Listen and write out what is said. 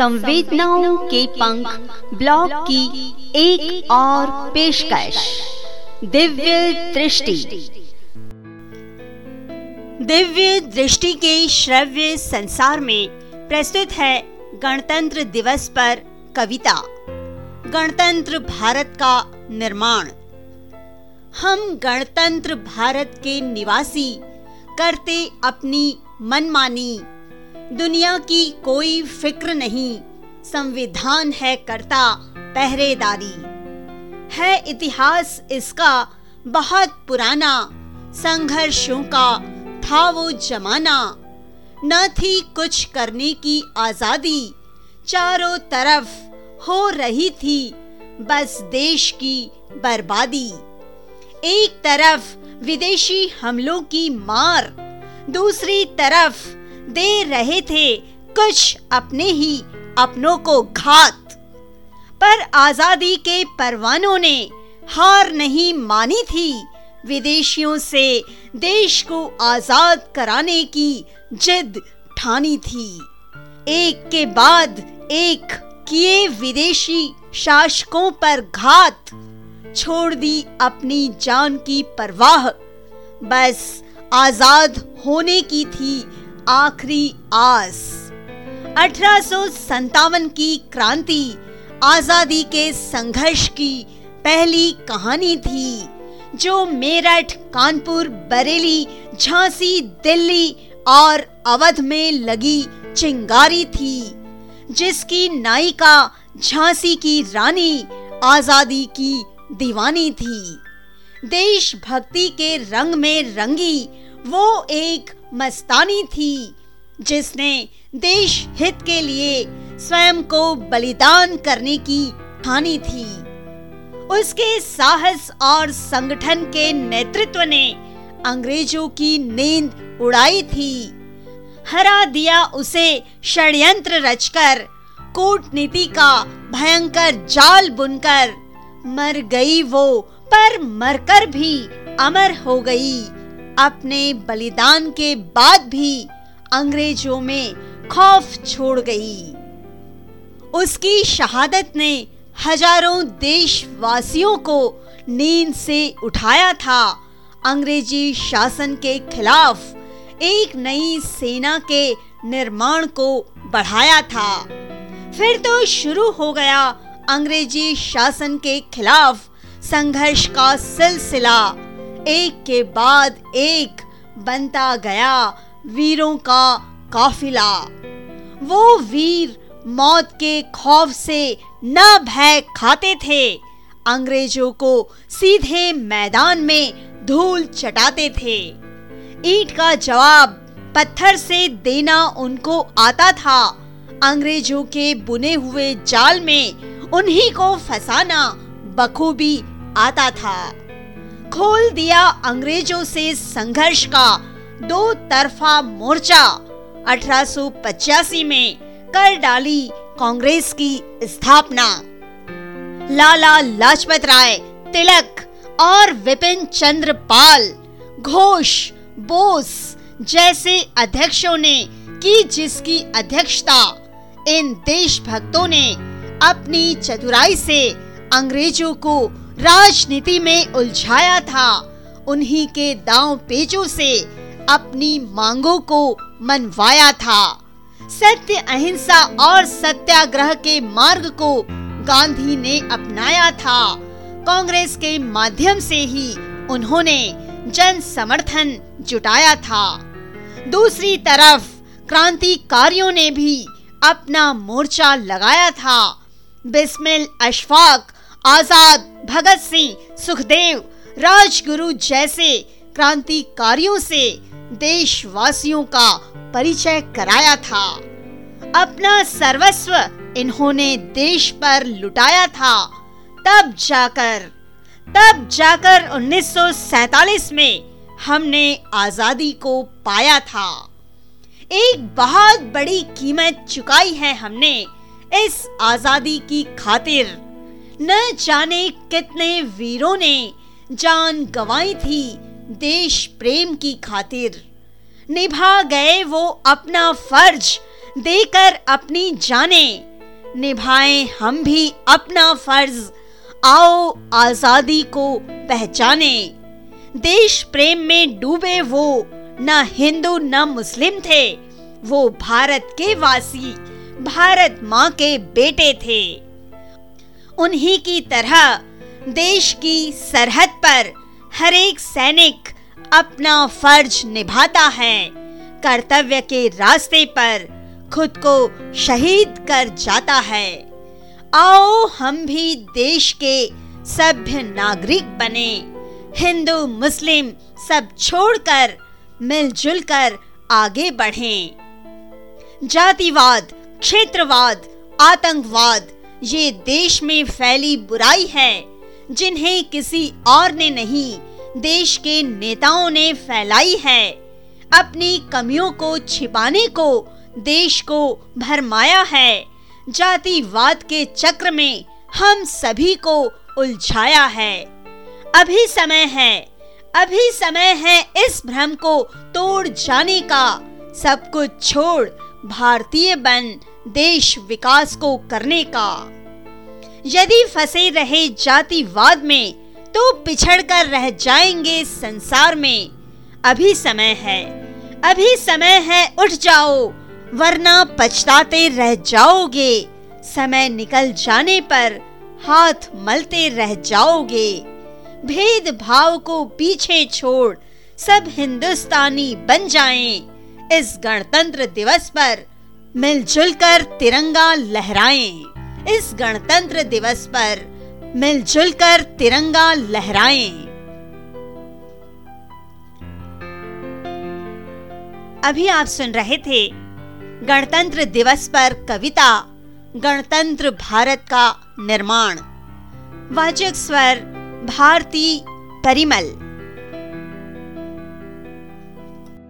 संवेदनाओं के पंख ब्लॉग की एक और पेशकश, दिव्य दृष्टि। दिव्य दृष्टि के श्रव्य संसार में प्रस्तुत है गणतंत्र दिवस पर कविता, गणतंत्र भारत का निर्माण। हम गणतंत्र भारत के निवासी करते अपनी मनमानी दुनिया की कोई फ़िक्र नहीं, संविधान है करता, पहरेदारी। है इतिहास इसका बहुत पुराना, संघर्षों का था वो जमाना। न थी कुछ करने की आज़ादी, चारों तरफ़ हो रही थी बस देश की बर्बादी। एक तरफ़ विदेशी हमलों की मार, दूसरी तरफ़ दे रहे थे, कुछ अपने ही अपनों को घात। पर आज़ादी के परवानों ने हार नहीं मानी थी। विदेशियों से देश को आज़ाद कराने की जिद ठानी थी। एक के बाद एक किए विदेशी शासकों पर घात। छोड़ दी अपनी जान की परवाह। बस आज़ाद होने की थी आखिरी आस। अठारह की क्रांति, आज़ादी के संघर्ष की पहली कहानी थी, जो मेरठ, कानपुर, बरेली, झांसी, दिल्ली और अवध में लगी चिंगारी थी, जिसकी नायिका झांसी की रानी आज़ादी की दीवानी थी। देशभक्ति के रंग में रंगी वो एक मस्तानी थी, जिसने देश हित के लिए स्वयं को बलिदान करने की ठानी थी। उसके साहस और संगठन के नेतृत्व ने अंग्रेज़ों की नींद उड़ाई थी। हरा दिया उसे षड्यंत्र रचकर, कूटनीति का भयंकर जाल बुनकर, मर गई वो, पर मरकर भी अमर हो गई। अपने बलिदान के बाद भी अंग्रेज़ों में खौफ छोड़ गई। उसकी शहादत ने हज़ारों देशवासियों को नींद से उठाया था। अंग्रेज़ी शासन के खिलाफ एक नई सेना के निर्माण को बढ़ाया था। फिर तो शुरू हो गया अंग्रेज़ी शासन के खिलाफ संघर्ष का सिलसिला। एक के बाद एक बनता गया वीरों का काफिला। वो वीर मौत के खौफ से न भय खाते थे। अंग्रेज़ों को सीधे मैदान में धूल चटाते थे। ईट का जवाब पत्थर से देना उनको आता था। अंग्रेज़ों के बुने हुए जाल में उन्हीं को फंसाना बखूबी आता था। खोल दिया अंग्रेज़ों से संघर्ष का दो तरफा मोर्चा। 1885 में कर डाली कांग्रेस की स्थापना। लाला लाजपत राय, तिलक और विपिन चंद्र पाल, घोष, बोस जैसे अध्यक्षों ने की जिसकी अध्यक्षता। इन देशभक्तों ने अपनी चतुराई से अंग्रेज़ों को राजनीति में उलझाया था। उन्हीं के दांव पेचों से अपनी मांगों को मनवाया था। सत्य, अहिंसा और सत्याग्रह के मार्ग को गांधी ने अपनाया था। कांग्रेस के माध्यम से ही उन्होंने जन समर्थन जुटाया था। दूसरी तरफ़ क्रांतिकारियों ने भी अपना मोर्चा लगाया था। बिस्मिल अशफाक आज़ाद भगत सिंह, सुखदेव, राजगुरु जैसे क्रांतिकारियों से देशवासियों का परिचय कराया था। अपना सर्वस्व इन्होंने देश पर लुटाया था। तब जाकर तब जाकर 1947 में हमने आज़ादी को पाया था। एक बहुत बड़ी कीमत चुकाई है हमने इस आज़ादी की खातिर। न जाने कितने वीरों ने जान गवाई थी देश प्रेम की खातिर। निभा गए वो अपना फ़र्ज़ देकर अपनी जाने। निभाएँ हम भी अपना फ़र्ज़, आओ आज़ादी को पहचाने। देश प्रेम में डूबे वो न हिंदू न मुस्लिम थे, वो भारत के वासी, भारत माँ के बेटे थे। उन्हीं की तरह देश की सरहद पर हर एक सैनिक अपना फ़र्ज़ निभाता है। कर्तव्य के रास्ते पर खुद को शहीद कर जाता है। आओ हम भी देश के सभ्य नागरिक बने। हिंदू, मुस्लिम सब छोड़कर, मिलजुल कर आगे बढ़ें। जातिवाद, क्षेत्रवाद, आतंकवाद ये देश में फैली बुराई है, जिन्हें किसी और ने नहीं, देश के नेताओं ने फैलाई है। अपनी कमियों को छिपाने को देश को भरमाया है। जातिवाद के चक्र में हम सभी को उलझाया है। अभी समय है, अभी समय है इस भ्रम को तोड़ जाने का। सब कुछ छोड़ भारतीय बन देश विकास को करने का। यदि फंसे रहे जातिवाद में तो पिछड़ कर रह जाएँगे संसार में। अभी समय है, अभी समय है, उठ जाओ, वरना पछताते रह जाओगे। समय निकल जाने पर हाथ मलते रह जाओगे। भेद भाव को पीछे छोड़ सब हिंदुस्तानी बन जाएँ। इस गणतंत्र दिवस पर मिलजुल कर तिरंगा लहराएँ। इस गणतंत्र दिवस पर मिलजुल कर तिरंगा लहराएँ। अभी आप सुन रहे थे गणतंत्र दिवस पर कविता, गणतंत्र भारत का निर्माण। वाचक स्वर भारती परिमल।